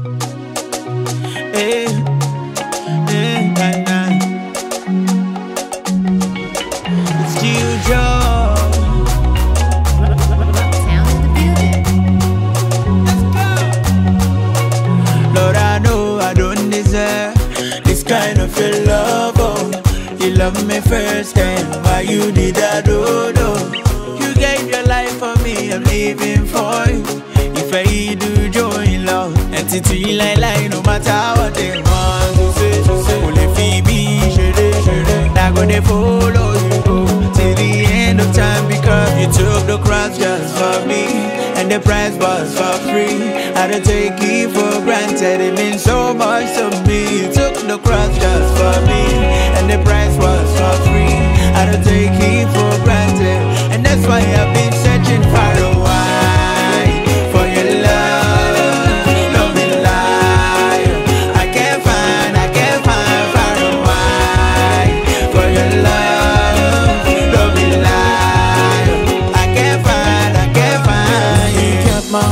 Hey, hey, nah, nah. It's Gio Joe. Lord, I know I don't deserve this kind of your love. Oh, you love me first, and why you did. You gave your life for me, I'm living for you. If I do titi like like no matter what they want to say. Only Phoebe, shere, shere. I gonna follow you go till the end of time because you took the cross just for me, and the price was for free. I don't take it for granted, it means so much to me. You took the cross just for me, and the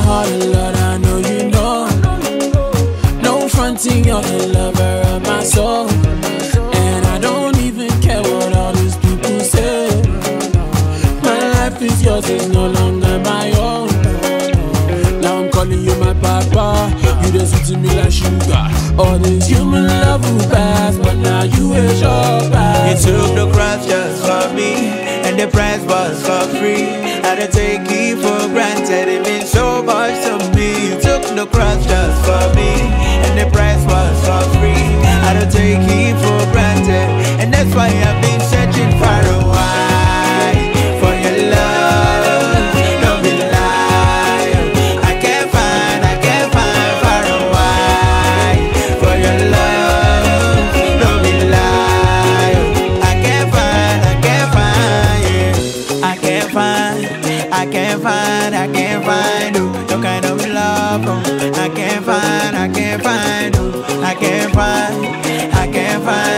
heart lot, I know you know. No fronting, you're the lover of my soul. And I don't even care what all these people say. My life is yours, it's no longer my own. Now I'm calling you my papa. You just sweet to me like sugar. All this human love will pass, but now you is your You past. took the cross just for me, and the price was for free. I don't take it for granted, cross just for me, and the price was for free. I don't take it for granted, and that's why I've been searching far and wide for your love. Don't be lie. I can't find, I can't find far and wide for your love. Don't be lie. I can't find, I can't find, yeah. I can't find, I can't find, I can't find oh, no kind of oh. I can't find, I can't find, I can't find, I can't find,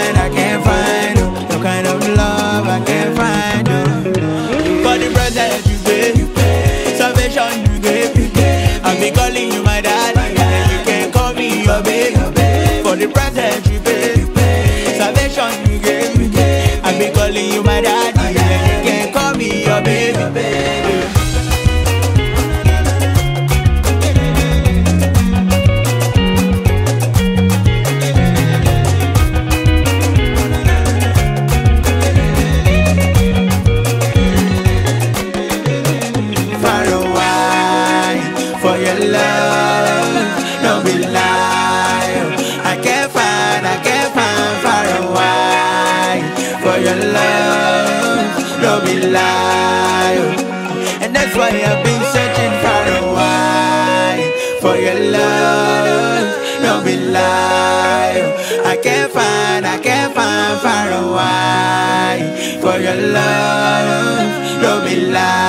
me lie. And that's why I've been searching for a while for your love. Don't be lie. I can't find, I can't find for a while for your love. Don't be lie.